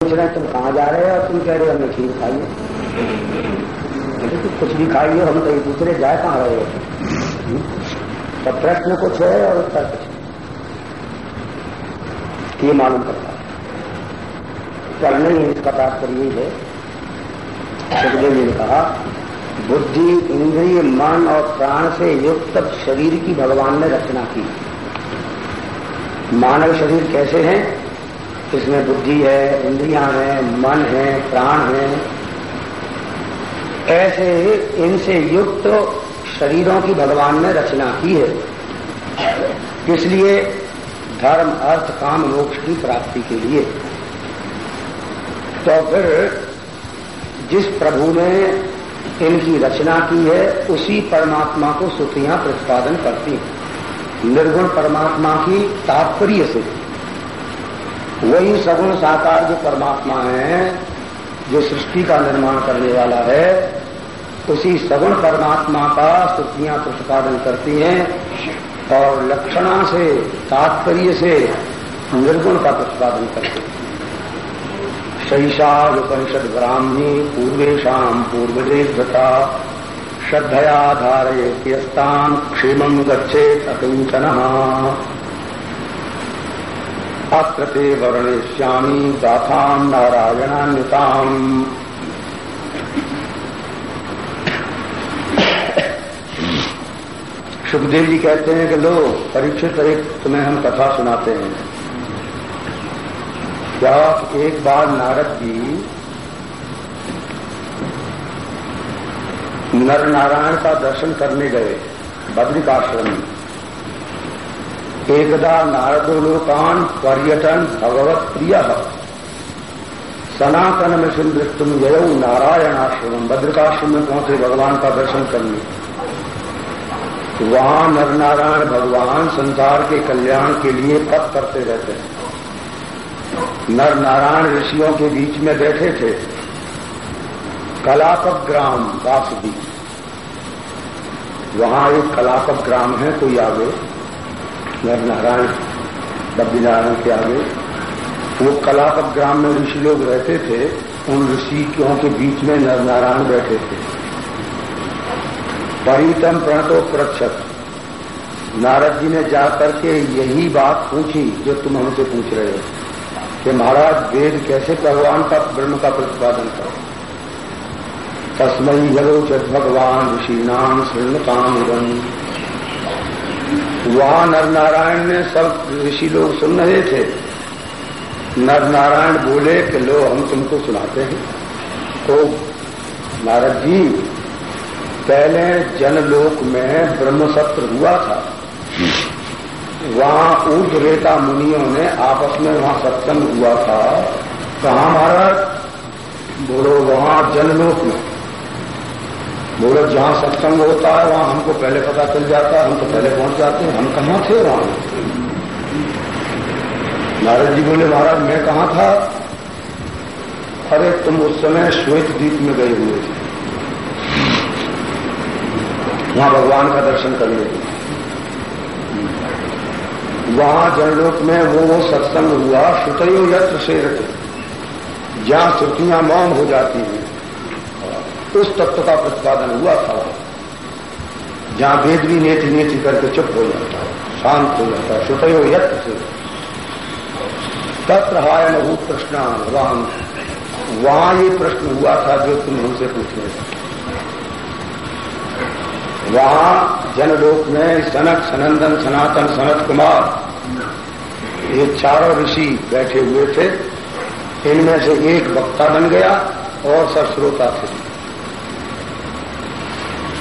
पूछ रहे हैं, तुम कहाँ जा रहे हो? और तुम कह रहे हो हमें खीर खाइए तो कुछ भी खाइए, हम तो एक दूसरे जाए, कहाँ रहे हो? तो प्रश्न कुछ है और उत्तर कुछ ये मालूम करता है। नहीं इसका तात्पर्य यही है। सुखदेव जी ने कहा, बुद्धि, इंद्रिय, मन और प्राण से युक्त शरीर की भगवान ने रचना की। मानव शरीर कैसे है? इसमें बुद्धि है, इंद्रिया है, मन है, प्राण है। ऐसे इनसे युक्त शरीरों की भगवान ने रचना की है। इसलिए धर्म, अर्थ, काम, मोक्ष की प्राप्ति के लिए। तो फिर जिस प्रभु ने इनकी रचना की है, उसी परमात्मा को सुखियाँ प्रतिपादन करती हैं। निर्गुण परमात्मा की तात्पर्य से। वही सगुण साकार जो परमात्मा है, जो सृष्टि का निर्माण करने वाला है, उसी सगुण परमात्मा का स्तुतियाँ प्रतिपादन करती हैं और लक्षणा से, तात्पर्य से निर्गुण का प्रतिपादन करते हैं। शैषापनिषद ब्राह्मी पूर्वेशम पूर्वजेभ्यता श्रद्धया धारयेत्यस्तान क्षेम गच्छेत अकिंचन अत्र ते वर्णयिष्यामी गाथाम नारायणान्यताम सुखदेव जी कहते हैं कि लो, परीक्षित एक तुम्हें हम कथा सुनाते हैं। क्या एक बार नारद जी नर नारायण का दर्शन करने गए, बद्रिकाश्रम में? एकदा नारदोलोकान पर्यटन भगवत प्रिय सनातन में मिशन दृष्टुम जय नारायणाश्रम, भद्रकाश्रम में पहुँचे भगवान का दर्शन करने। वहाँ नर नारायण भगवान संसार के कल्याण के लिए पद करते रहते हैं। नर नारायण ऋषियों के बीच में बैठे थे। कलापक ग्राम वासुदी वहाँ एक कलापक ग्राम है, कोई आगे। नर नारायण नारायण के आगे। वो कलापक ग्राम में ऋषि लोग रहते थे, उन ऋषियों के बीच में नर नारायण बैठे थे। परितम प्रणतो प्रक्षत। नारद जी ने जाकर के यही बात पूछी जो तुम हमसे पूछ रहे हो, कि महाराज, वेद कैसे भगवान का ब्रह्म का प्रतिपादन करो? तस्मई जलोचत भगवान ऋषि नाम श्रृणताम वहाँ नर नारायण ने सब ऋषि लोग सुन रहे थे। नर नारायण बोले कि लो, हम तुमको सुनाते हैं। तो नारद जी, पहले जनलोक में ब्रह्मसत्र हुआ था। वहाँ ऊर्ध रेता मुनियों ने आपस में वहाँ सत्संग हुआ था। कहा महाराज? बोलो, वहाँ जनलोक में। बोले जहाँ सत्संग होता है, वहाँ हमको पहले पता चल जाता है, हम तो पहले पहुँच जाते हैं, हम कहाँ थे वहाँ? नारद जी बोले, महाराज, मैं कहाँ था? अरे, तुम उस समय श्वेत द्वीप में गए हुए थे। वहाँ भगवान का दर्शन करने के वहाँ जनलोक में वो वो सत्संग हुआ, श्रुतयो यत्र से जहाँ श्रुतियाँ मौन हो जाती हैं उस तत्व का प्रतिपादन हुआ था। जहाँ वेद भी नेति नेति करके चुप हो जाता है, शांत हो जाता है, सुतयो यत्र से। तत्र हाय नभूत प्रश्न भगवान वहाँ ये प्रश्न हुआ था जो तुम हमसे पूछ रहे थे। वहाँ जनलोक में सनक सनंदन सनातन सनत कुमार, ये चारों ऋषि बैठे हुए थे। इनमें से एक वक्ता बन गया और सब श्रोता थे।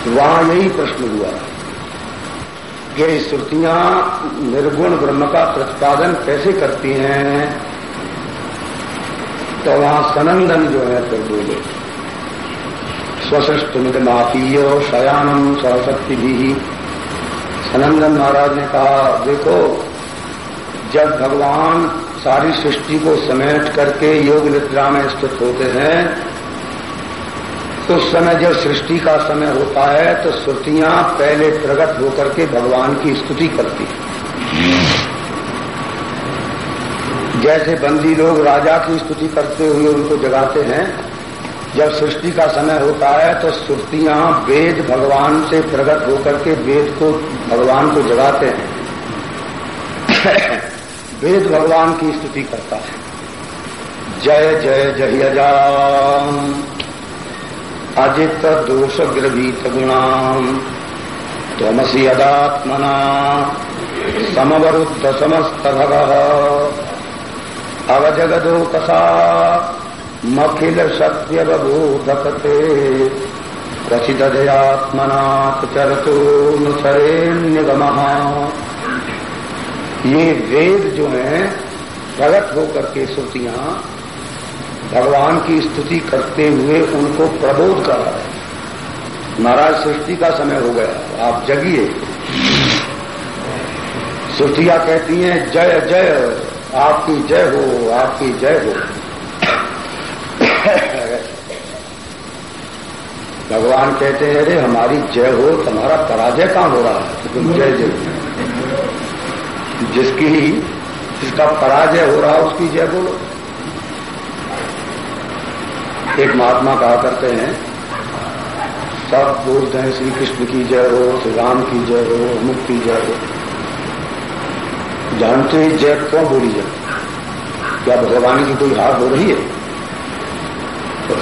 वहाँ यही प्रश्न हुआ। ये श्रुतियाँ निर्गुण ब्रह्म का प्रतिपादन कैसे करती हैं? तो वहाँ सनंदन जो है फिर बोले स्वशिष्ट माफीय शयानम सरस्वती भी सनंदन महाराज ने कहा, देखो, जब भगवान सारी सृष्टि को समेट करके योग निद्रा में स्थित होते हैं उस समय जब सृष्टि का समय होता है तो श्रुतियाँ पहले प्रकट होकर के भगवान की स्तुति करती जैसे बंदी लोग राजा की स्तुति करते हुए उनको जगाते हैं, जब सृष्टि का समय होता है तो श्रुतियाँ वेद भगवान से प्रकट होकर के वेद को, भगवान को जगाते हैं। वेद भगवान की स्तुति करता है। जय जय जय अजित दोष ग्रवीत गुणाम। त्वमसी अदात्मना। समवरुद्ध समस्त भग अवजगदोकसा मखिल सत्य बभूतकते क्वचिदयात्मनाथ चरतो नुसरेण्यगम ये वेद जो है, प्रगट होकर के श्रुतियाँ भगवान की स्तुति करते हुए उनको प्रबोध कर रहा है। महाराज सृष्टि का समय हो गया, आप जगिए। श्रुतियाँ कहती हैं, जय जय, आपकी जय हो, आपकी जय हो। भगवान कहते हैं, अरे, हमारी जय हो, तुम्हारा पराजय कहाँ हो रहा है? तुम जय जय जिसकी, जिसका पराजय हो रहा उसकी जय बोलो। एक महात्मा कहा करते हैं, सब बोलते हैं श्री कृष्ण की जय हो, श्री राम की जय हो, अमुक की जय हो। जानते ही जय क्यों बोली जाए? क्या भगवान की कोई हार हो रही है?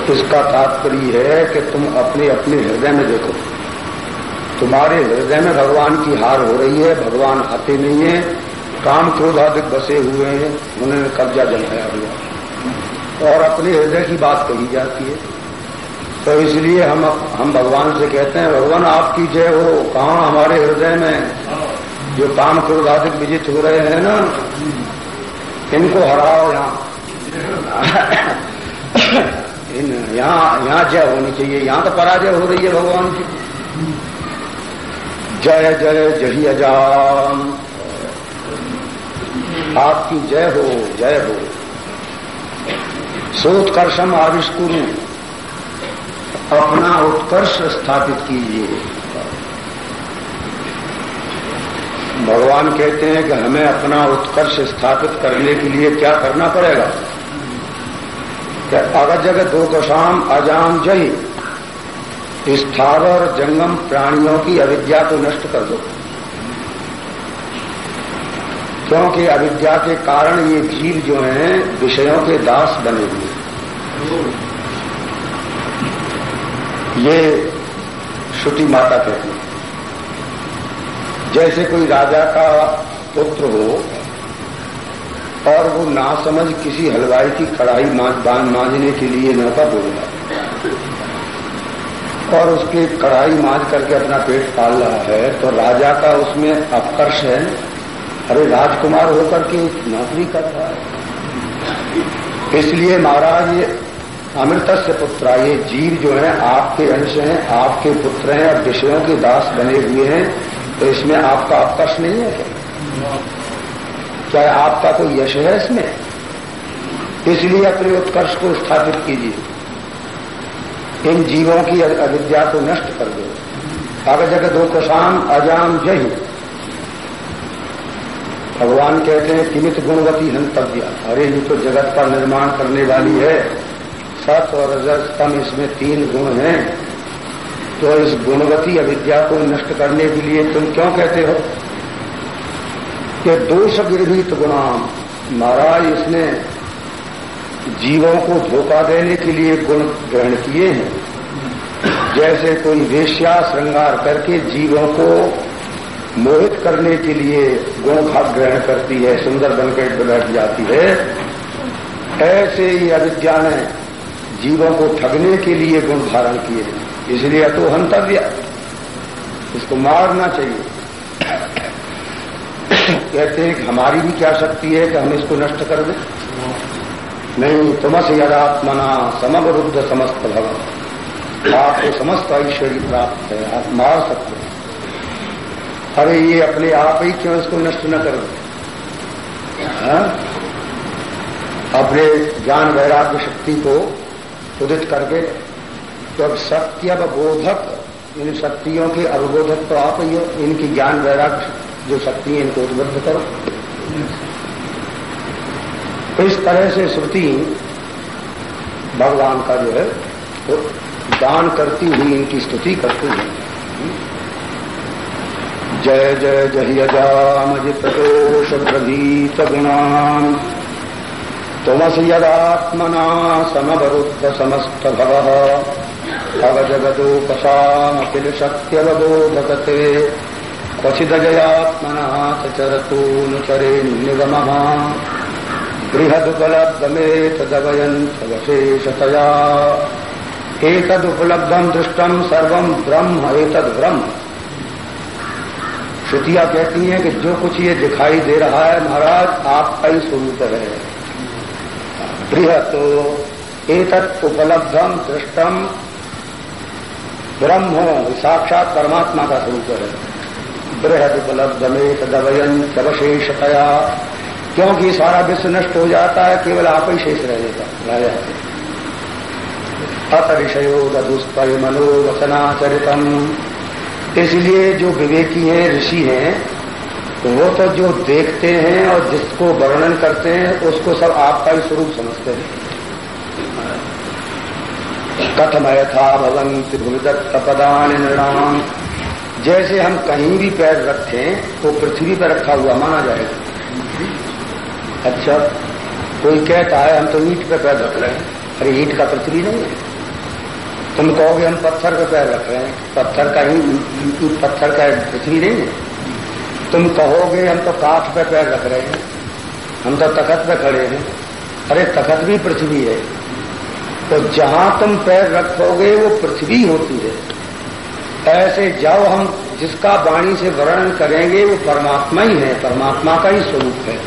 तो इसका तात्पर्य है कि तुम अपने अपने हृदय में देखो? तुम्हारे हृदय में भगवान की हार हो रही है, भगवान आते नहीं है, काम क्रोधाधिक बसे हुए हैं, उन्होंने कब्जा जमाया हुआ और अपने हृदय की बात कही जाती है। तो इसलिए हम हम भगवान से कहते हैं, भगवान, आपकी जय हो। कहा हमारे हृदय में जो काम क्रोधाधिक विजित हो रहे हैं ना, इनको हराओ यहाँ। इन, यहाँ यहाँ जय होनी चाहिए। यहाँ तो पराजय हो रही है भगवान की। जय जय जही अजाम। आपकी जय हो जय हो। सोत्कर्षम आविष्कुरु। अपना उत्कर्ष स्थापित कीजिए। भगवान कहते हैं कि हमें अपना उत्कर्ष स्थापित करने के लिए क्या करना पड़ेगा? अगर जगह दो कशाम अजाम जय स्थावर जंगम प्राणियों की अविद्या को नष्ट कर दो। क्योंकि अविद्या के कारण ये जीव जो हैं, विषयों के दास बने हुए ये श्रुति माता कहती है। जैसे कोई राजा का पुत्र हो, और वो ना समझ किसी हलवाई की कढ़ाई बाँध मांझने के लिए नौका बोलेगा और उसकी कढ़ाई मांझ करके अपना पेट पाल रहा है तो राजा का उसमें अपकर्ष है। अरे राजकुमार होकर के नौकरी कर रहा है इसलिए महाराज, ये अमृत से पुत्र, ये जीव जो है, आपके अंश हैं, आपके पुत्र हैं, और विषयों के दास बने हुए हैं तो इसमें आपका अवकर्ष नहीं है क्या? क्या आपका कोई यश है इसमें? इसलिए अपने उत्कर्ष को स्थापित कीजिए। इन जीवों की अविद्या को नष्ट कर दो। अगर जगत दो कसाम अजाम जय भगवान कहते हैं, किमित गुणवती हंतव्य। अरे, ये तो जगत का निर्माण करने वाली है। सत और रजस्तम इसमें तीन गुण हैं। तो इस गुणवती अविद्या को नष्ट करने के लिए तुम क्यों कहते हो? कि दोष गिरभित गुणा महाराज, इसने जीवों को धोखा देने के लिए गुण ग्रहण किए हैं। जैसे कोई वेश्या श्रृंगार करके जीवों को मोहित करने के लिए गुण खाद ग्रहण करती है सुंदर बनकर बैठ जाती है। ऐसे ही अविद्या ने जीवों को ठगने के लिए गुण धारण किए। इसलिए तो हंतव्य। इसको मारना चाहिए। कहते हैं कि हमारी भी क्या शक्ति है कि हम इसको नष्ट कर दें? नहीं, तुमस यदात्मना समवरुद्ध समस्त भवन आपको समस्त ऐश्वर्य प्राप्त है आप मार सकते हैं अरे ये अपने आप ही क्यों इसको नष्ट न कर हाँ? अपने ज्ञान वैराग्य शक्ति को उदित करके तो अब सत्य बोधक, इन शक्तियों के अवबोधक तो आप ही हो, इनकी ज्ञान वैराग्य जो शक्ति है, इनको उद्बुद्ध करो। इस तरह से श्रुति भगवान का जो है, वो दान करती हुई इनकी स्तुति करती है। जय जय जय जामजित दोष प्रभीत गुणान तुमस यदात्मना समवरुद्ध समस्त भव भव जगदोपशामखिल शक्त्यवबोधकते क्वचिदजयात्मनः चरतूनुचरेन्निगमः बृहदुपलब्धमेतदवयन्तवशेषतया एतदुपलब्धम दृष्टम सर्वम ब्रह्म, एतद ब्रह्म। श्रुतियाँ कहती हैं कि जो कुछ ये दिखाई दे रहा है महाराज आपका ही स्वरूप है बृहत एतत् उपलब्धम दृष्टम ब्रह्म, साक्षात परमात्मा का स्वरूप है बृहद उपलब्ध में तदवयन अवशेषतया क्योंकि सारा विश्व नष्ट हो जाता है, केवल आप ही शेष रह जाता रह जाते अतरिषयो दधुस्पय मनोवचनाचरितम इसलिए जो विवेकी हैं, ऋषि हैं, वो तो जो देखते हैं और जिसको वर्णन करते हैं, उसको सब आपका ही स्वरूप समझते हैं। कथमय था भवन त्रिभुदत्त पदान नृणाम जैसे हम कहीं भी पैर रखते रखें तो पृथ्वी पर रखा हुआ माना जाएगा। अच्छा कोई कहता है, हम तो ईट पर पैर रख रहे हैं। अरे, ईट का पृथ्वी नहीं है। तुम कहोगे हम पत्थर पे पैर रख रहे हैं? पत्थर का ही पत्थर का पृथ्वी नहीं है। तुम कहोगे हम तो काठ पे पैर रख रहे हैं। हम तो तखत पे खड़े हैं। अरे, तखत भी पृथ्वी है। तो जहाँ तुम पैर रखोगे, वो पृथ्वी होती है। ऐसे जब हम, जिसका वाणी से वर्णन करेंगे, वो परमात्मा ही है। परमात्मा का ही स्वरूप है।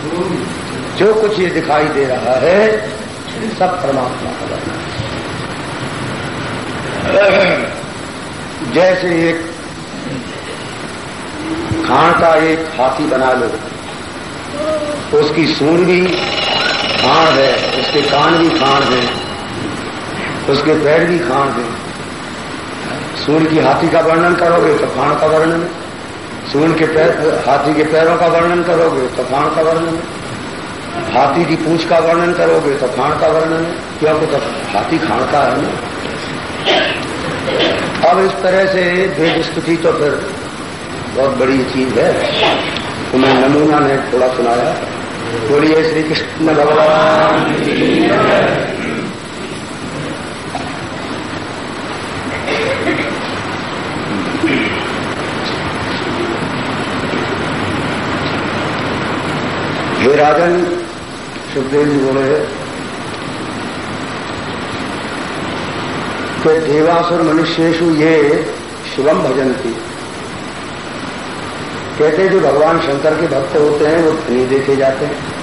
जो कुछ ये दिखाई दे रहा है, सब परमात्मा का वर्णन जैसे एक खान का एक हाथी बना लो। उसकी सूंड भी खाण है, उसके कान भी खाण है, उसके पैर भी खाण है। सूर्य की हाथी का वर्णन करोगे तो खाण का वर्णन है। सूर्य के पैर, हाथी के पैरों का वर्णन करोगे तो खाण का वर्णन हाथी की पूछ का वर्णन करोगे तो खाण का वर्णन है। क्योंकि तो हाथी खाण का है ना। अब इस तरह से भेद स्तुति तो फिर बहुत बड़ी चीज़ है। तो मैं नमूना ने थोड़ा सुनाया। बोलिए श्री कृष्ण भगवान। हे राजन सुखदेव जी बोले कि देवासुर मनुष्येशु ये शिवम भजन थी कहते जो भगवान शंकर के भक्त होते हैं, वो धनी देखे जाते हैं।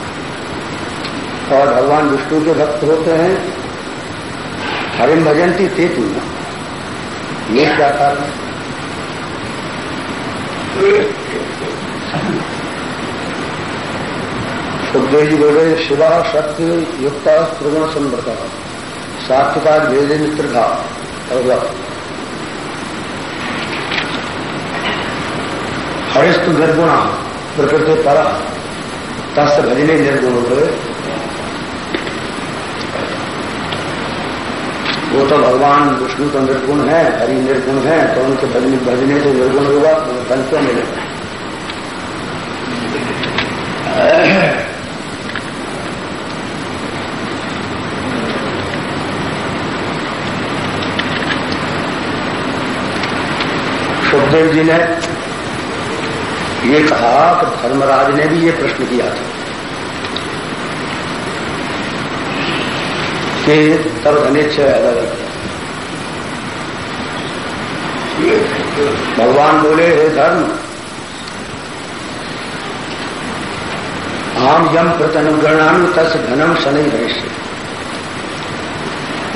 और भगवान विष्णु के भक्त होते हैं। हरिम भजंती ते तू ये क्या कारण सुखदेव जी बोले शिवा शक्ति युक्त त्रिगुण संवर्त सात्विका भेद मित्र था हरिस्तु निर्गुणा, प्रकृति पर तस् भजने निर्गुण वो तो भगवान विष्णु तो निर्गुण है, हरि निर्गुण है तो उनके भजने भजने से निर्गुण होगा तो फल क्यों मिलेगा। सुखदेव जी ने ये कहा कि धर्मराज ने भी ये प्रश्न किया था कि तब अलग भगवान बोले, हे धर्म, आम यम प्रतनुगणानु तस् घनम शनि भविष्य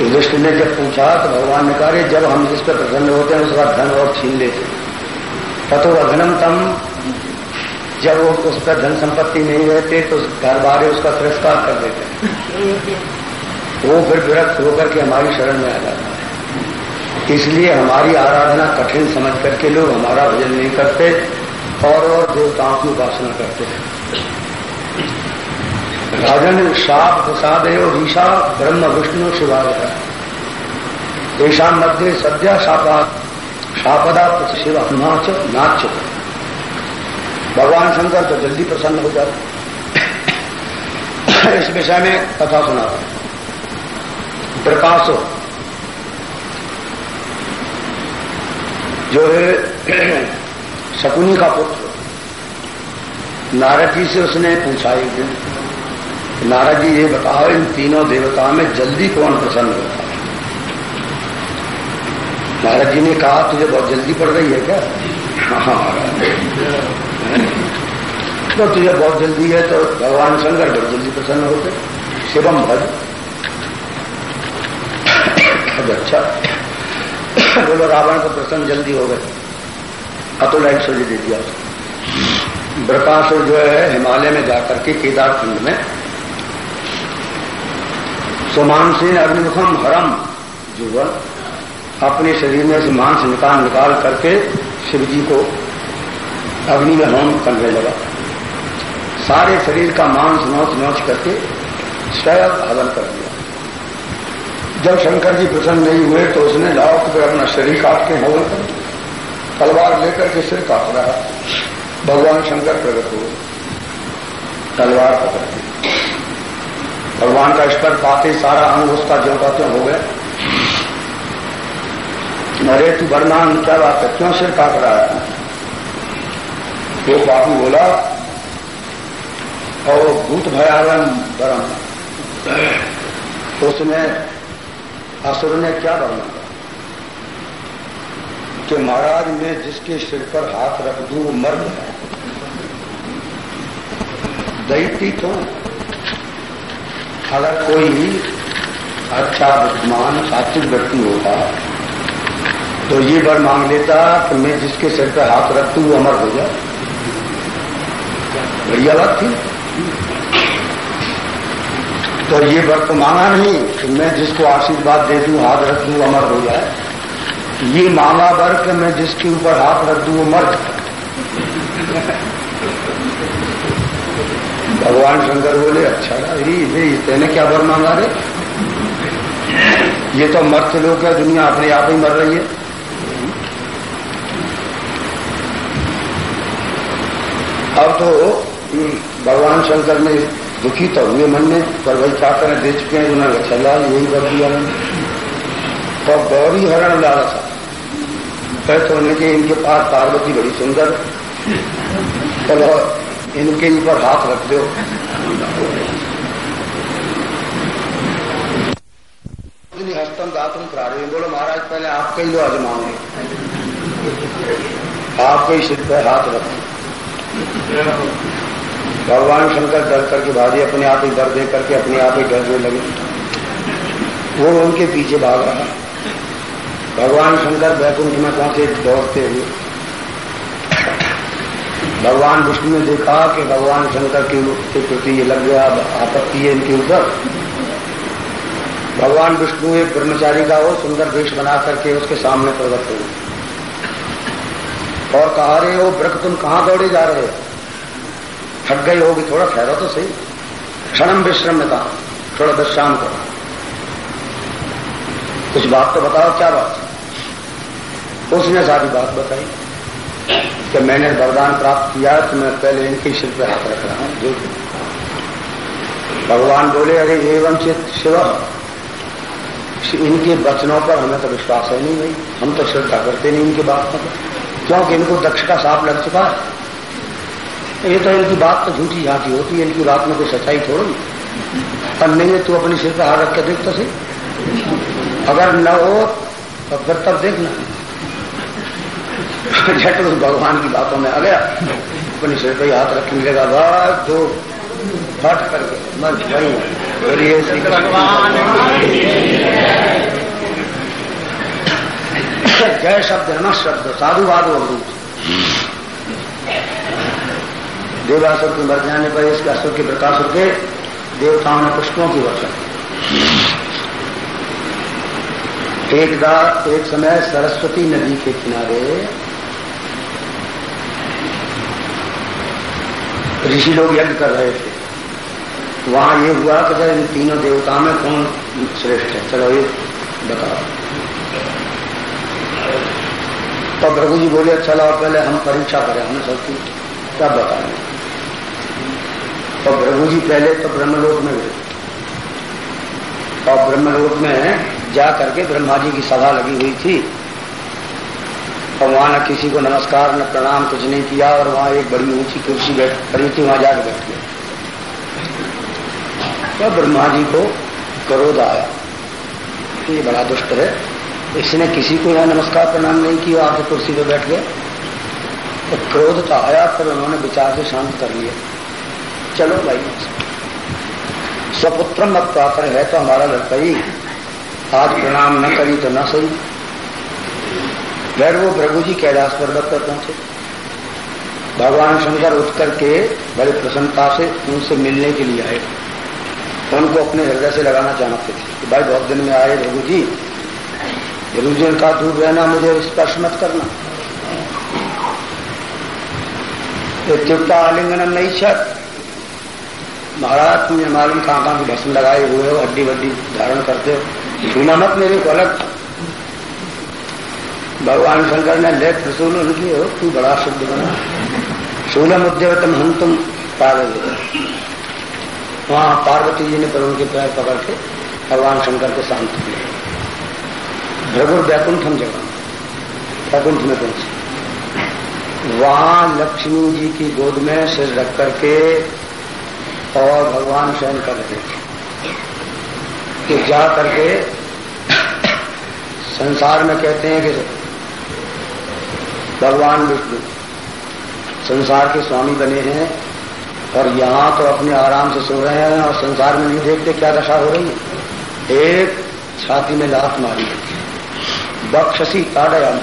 युधिष्ठिर ने जब पूछा तो भगवान ने कहा जब हम जिस पर प्रसन्न होते हैं, उसका धन और छीन लेते तथो अघनम तम जब वो उस पर धन संपत्ति नहीं रहते तो घर बारे उसका तिरस्कार कर देते वो फिर विरक्त होकर के हमारी शरण में आ जाता है। इसलिए हमारी आराधना कठिन समझ करके लोग हमारा भजन नहीं करते, और और देवताओं की उपासना करते हैं। राजन शाप प्रसाद ईशा ब्रह्म विष्णु शिवाय। ऐसा मध्य सद्या शापा शापदा शिव नाच नाच भगवान शंकर तो जल्दी प्रसन्न हो जाते। इस विषय में कथा सुना। प्रकाश। जो है, शकुनी का पुत्र। नारद जी से उसने पूछा एक दिन, नारद जी ये बताओ इन तीनों देवताओं में जल्दी कौन प्रसन्न होता है? नारद जी ने कहा तुझे बहुत जल्दी पड़ रही है क्या? हाँ, हाँ। तो तुझे बहुत जल्दी है तो भगवान शंकर बहुत जल्दी प्रसन्न होते। शिवम भज। अच्छा। बोलो रावण को प्रसन्न जल्दी हो गए। अतुल ऐश्वर्य दे दिया उसको ब्रकासुर जो है हिमालय में जाकर के केदार खंड में सुमान सिंह अग्निमुखम हरम जुगल अपने शरीर में से मांस निकाल निकाल करके शिव जी को अग्नि में होम करने लगा। सारे शरीर का मांस नोच नोच करके स्वयं हवन कर दिया। जब शंकर जी प्रसन्न नहीं हुए तो उसने लाओ तो फिर अपना शरीर काट के हवन कर तलवार लेकर के सिर काट रहा। भगवान शंकर प्रकट हुए। तलवार पकड़ भगवान का स्पर पाते सारा अंग उसका जो का हो गया। अरे तू बरमान क्या बात है? क्यों सिर काट रहा है? वो बाबू बोला, और भूत भयावन बरम उसने असुर ने क्या वर्णन कि महाराज, मैं जिसके सिर पर हाथ रख दू, वो मर्द है। दैती तो अगर कोई अच्छा बुद्धिमान, सात्विक व्यक्ति होता तो ये वर मांग लेता कि मैं जिसके सिर पर हाथ रख दू, वो अमर हो जाए। बढ़िया बात थी। तो ये वर तो मांगा नहीं कि मैं जिसको आशीर्वाद दे दू, हाथ रख दू अमर हो जाए। ये मांगा वर कि मैं जिसके ऊपर हाथ रख दू, वो मर भगवान शंकर बोले अच्छा ये तेने क्या वर मांगा रे? ये तो मर्थ लोग है, दुनिया अपने आप ही मर रही है। अब तो भगवान शंकर ने दुखी तो हुए मन में, पर भाई क्या करें दे चुके हैं उन्होंने लाल यही कर दिया। तो गौरी हरण लालसा कह तो उनके इनके पास पार्वती बड़ी सुंदर चलो, इनके ऊपर हाथ रख दो। हस्तम दातुम प्राणी बोलो, महाराज, पहले आप कई लो आजमाओगे आपके ही सिर पर हाथ रखो भगवान शंकर डर करके भाजी अपने आप ही डर दे करके अपने आप ही डरने लगे। वो उनके पीछे भाग रहा भगवान शंकर बैकुंठ में पहुँचे, दौड़ते हुए। भगवान विष्णु ने देखा कि भगवान शंकर के प्रति ये लग गया आपत्ति है इनके ऊपर। भगवान विष्णु एक ब्रह्मचारी का वो सुंदर वेश बना करके उसके सामने प्रकट हुए और कहा रहे हो ब्रक तुम कहाँ दौड़े जा रहे हो? थक गई होगी थोड़ा, ठहरो तो सही। क्षणम विश्रम में कहा थोड़ा विश्राम करो कुछ बात तो बताओ, क्या बात? उसने सारी बात बताई कि मैंने वरदान प्राप्त किया तो मैं पहले इनके सिर पर हाथ रख रहा हूँ, जो भगवान बोले, अरे एवं चित शिव, इनके वचनों पर हमें तो विश्वास है नहीं भाई हम तो श्रद्धा करते नहीं इनकी बात पर। क्योंकि इनको दक्ष का साफ़ लग चुका है। ये तो इनकी बात तो झूठी झांकी होती है, इनकी बात में कोई सच्चाई थोड़ी। पर नहीं, तू अपनी सिर पर हाथ रख के देख तो सही। अगर न हो तो फिर तब देखना झट उस भगवान की बातों में आ गया। अपने सिर पर हाथ रखने लगा बस दो, फट करके। मर वही। बोलिए श्री जय शब्द, न शब्द, साधुवाद अवरूप देवासुर के मर जाने पर इसके असुर के प्रकाशुर के देवताओं ने पुष्पों की वर्षा एक रात एक समय सरस्वती नदी के किनारे ऋषि लोग यज्ञ कर रहे थे। वहाँ ये हुआ कि इन तीनों देवताओं में कौन श्रेष्ठ है? चलो ये बताओ। तो प्रभु जी बोले चलो पहले हम परीक्षा करें हमें सबकी क्या बताएँ? तो प्रभु जी पहले तो ब्रह्मलोक में गए। और ब्रह्मलोक में जा करके ब्रह्मा जी की सभा लगी हुई थी। और वहाँ न किसी को नमस्कार, न प्रणाम, कुछ नहीं किया, और वहाँ एक बड़ी ऊँची कुर्सी बैठ थी, वहाँ जाकर बैठ गए तो ब्रह्मा जी को क्रोध आया। ये बड़ा दुष्ट है। इसने किसी को यहाँ नमस्कार प्रणाम नहीं किया आके कुर्सी पर बैठ गए। तो क्रोध तो आया फिर उन्होंने विचार से शांत कर लिया चलो भाई, स्वपुत्र मत पाकर है तो हमारा लड़का ही। आज प्रणाम न करी तो न सही। फिर वो प्रभु जी कैलाश पर्वत पर पहुँचे। भगवान शंकर उठ करके बड़े प्रसन्नता से उनसे मिलने के लिए आए। उनको अपने हृदय से लगाना चाहते थे कि भाई, बहुत दिन में आए प्रभु जी। गुरुजन का दूर रहना मुझे स्पर्श मत करना इत्युक्ता आलिंगनम नहीं छत महाराज तुमने मालूम कहाँ कहाँ की भस्म लगाए हुए हो हड्डी वड्डी धारण करते हो छूना मत मेरे को अलग भगवान शंकर ने ले प्रसूल उनकी हो तू बड़ा शुद्ध बना शूलम उद्यवतम हम तुम पार्वती वहाँ पार्वती जी ने पर उनके पैर पकड़ के भगवान शंकर को शांत किया भ्रगुर बैकुंठम जगह। वैकुंठ में पहुँचे। वहाँ लक्ष्मी जी की गोद में सिर रख करके और भगवान शयन कर रहे थे। कि जा करके संसार में कहते हैं कि भगवान विष्णु, संसार के स्वामी बने हैं और यहाँ तो अपने आराम से सो रहे हैं और संसार में नहीं देखते क्या दशा हो रही है। एक छाती में लात मारी बक्षसी ताड़याम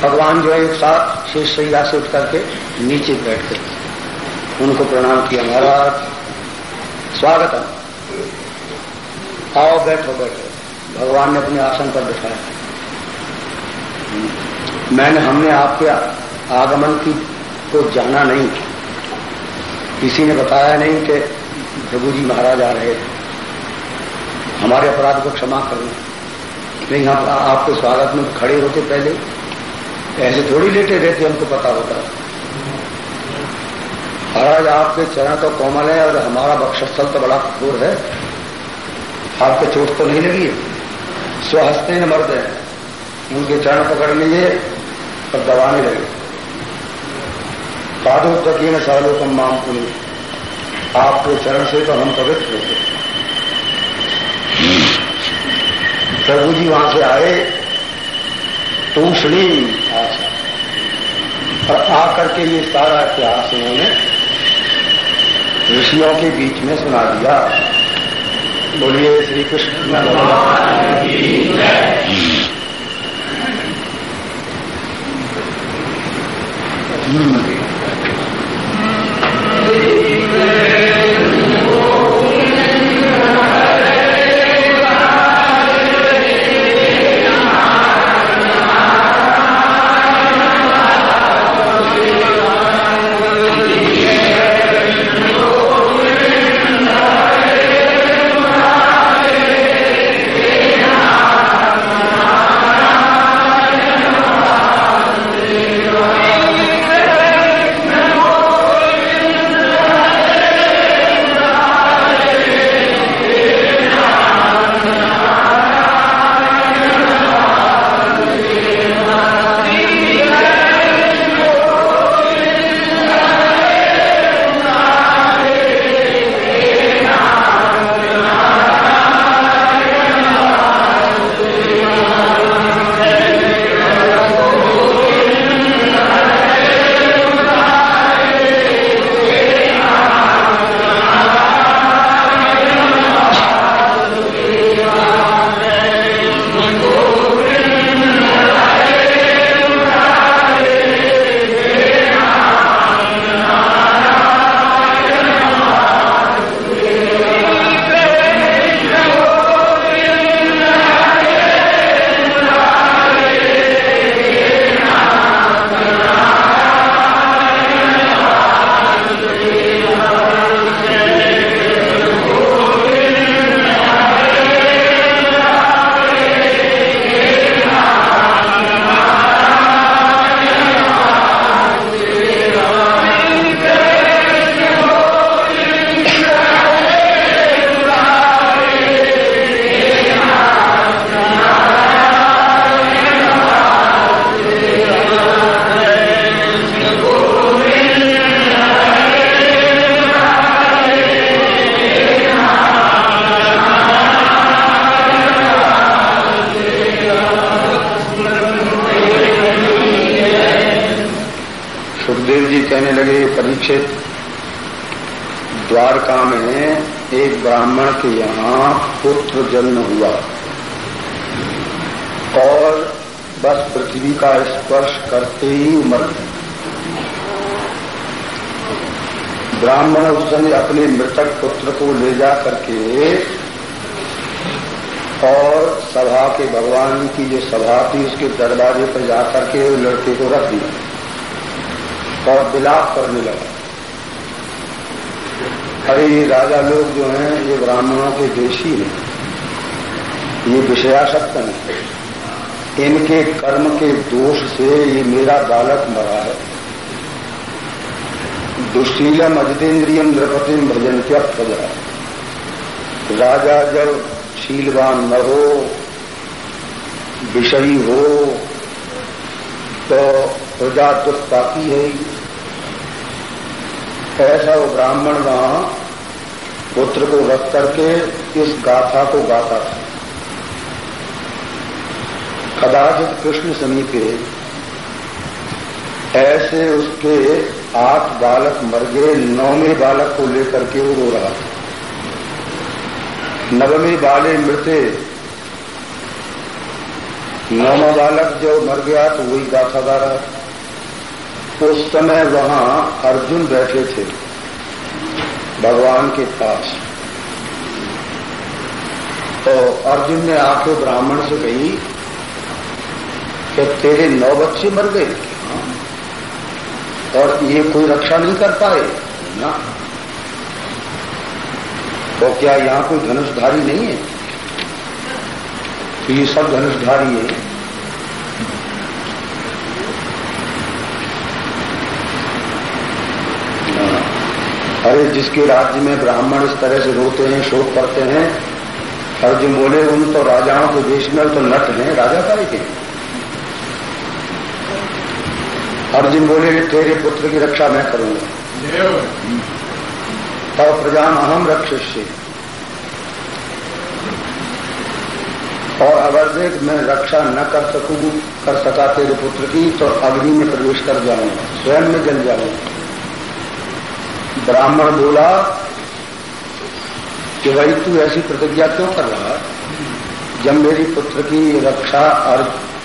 भगवान जो है एक साथ शेष सैया से उठ करके नीचे बैठ गए उनको प्रणाम किया महाराज। स्वागत है आओ, बैठो बैठो। भगवान ने अपने आसन पर बैठाया। मैंने, हमने आपके आगमन की को जाना नहीं। किसी ने बताया नहीं कि प्रभु जी महाराज आ रहे हमारे अपराध को क्षमा करना नहीं हम आपके स्वागत में खड़े होते पहले। ऐसे थोड़ी लेटे रहते, हमको पता होता। महाराज, आपके चरण तो कोमल है और हमारा बक्षस्थल तो बड़ा कठोर है। आपके चोट तो नहीं लगी है? स्वहस्ते न मरते हैं। उनके चरण पकड़ लीजिए और दबाने लगे। पादों तक सालों कम माम पुण्य आपके चरण से तो हम पवित्र होते। प्रभु जी वहाँ से आए तूषणी और आकर के ये सारा इतिहास उन्होंने ऋषियों के बीच में सुना दिया। बोलिए श्री कृष्ण हम्म। का स्पर्श करते ही उमर ब्राह्मण उस समय अपने मृतक पुत्र को ले जा करके और सभा के भगवान की जो सभा थी, उसके दरवाजे पर जाकर के लड़के को रख दिया और विलाप करने लगा। अरे ये राजा लोग जो हैं, ये ब्राह्मणों के देशी हैं। ये विषयाशक्त हैं। इनके कर्म के दोष से ये मेरा बालक मरा है। दुशीलम अजितेन्द्रियम द्रपतिम भजन क्या प्रजा। राजा जब शीलवान न हो, विषयी हो तो प्रजा दुख पाती है ऐसा वो ब्राह्मण वहाँ पुत्र को रख करके इस गाथा को गाता था। कदाचित कृष्ण समीपे ऐसे उसके आठ बालक मर गए, नौवें बालक को लेकर के वो रो रहा था। नवमी बाले मृते। नौवा बालक जो मर गया तो वही गाथा गा रहा उस समय वहाँ अर्जुन बैठे थे, भगवान के पास। तो अर्जुन ने आके ब्राह्मण से कही कि तेरे नौ बच्चे मर गए। और ये कोई रक्षा नहीं कर पाए। ना। तो क्या यहाँ कोई धनुषधारी नहीं है? तो ये सब धनुषधारी है। अरे, जिसके राज्य में ब्राह्मण इस तरह से रोते हैं, शोक करते हैं अर्जुन बोले उन तो राजाओं के देश में तो नट हैं। राजा का के अर्जुन बोले, तेरे पुत्र की रक्षा मैं करूँगा। तब प्रजा अहम रक्षिष्य और अगर देख, मैं रक्षा न कर सकूँ, कर सका तेरे पुत्र की तो अग्नि में प्रवेश कर जाऊँगा, स्वयं में जल जाऊँगा। ब्राह्मण बोला, कि भाई तू ऐसी प्रतिज्ञा क्यों कर रहा जब मेरी पुत्र की रक्षा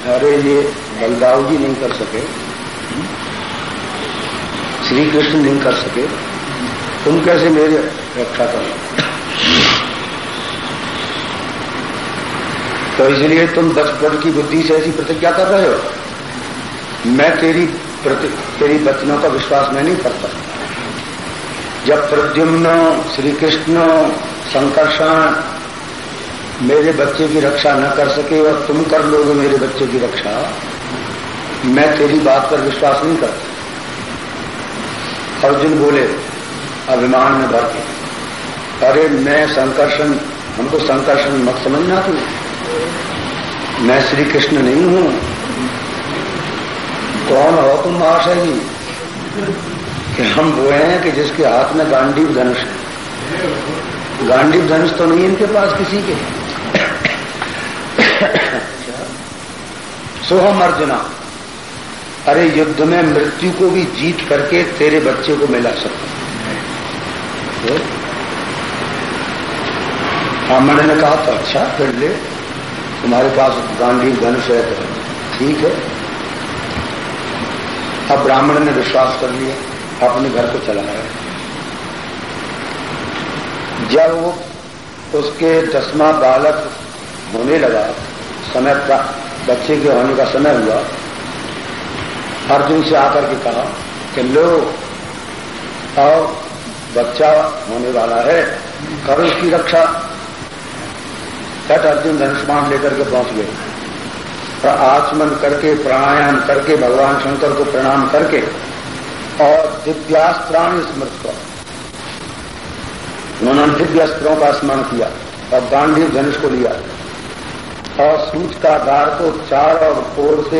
अरे ये बलदाऊ जी नहीं कर सके श्री कृष्ण नहीं कर सके? तुम कैसे मेरी रक्षा करो तो इसलिए तुम दस बचपन की बुद्धि से ऐसी प्रतिज्ञा कर रहे हो? मैं तेरी तेरी वचनों का विश्वास मैं नहीं करता। जब प्रद्युम्न श्री कृष्ण संकर्षण मेरे बच्चे की रक्षा न कर सके और तुम कर लोगे मेरे बच्चे की रक्षा, मैं तेरी बात पर विश्वास नहीं करता। अर्जुन बोले, अभिमान में भर के अरे, मैं संकर्षण, हमको संकर्षण मत समझना तू। मैं श्री कृष्ण नहीं हूँ। कौन हो तुम आशय जी कि हम वो हैं कि जिसके हाथ में गांडीव धनुष है। गांडीव धनुष तो नहीं इनके पास किसी के। सोहम अर्जुना। अरे युद्ध में मृत्यु को भी जीत करके तेरे बच्चे को मिला सकता ब्राह्मण ने कहा तो अच्छा फिर ले। तुम्हारे पास गांधी धनुष है तो ठीक है। अब ब्राह्मण ने विश्वास कर लिया, अपने घर को चला है जब वो उसके दसवां बालक होने लगा, समय का बच्चे के होने का समय हुआ अर्जुन से आकर के कहा कि लो और बच्चा होने वाला है, करो इसकी रक्षा। तट अर्जुन धनुष्मान लेकर के पहुँच गए। तो आचमन करके, प्राणायाम करके, भगवान शंकर को प्रणाम करके, और दिव्यास्त्राण स्मृत कर उन्होंने दिव्य अस्त्रों का स्मरण किया और गांधी धनुष को लिया। और सूच का दार को चार और ओर से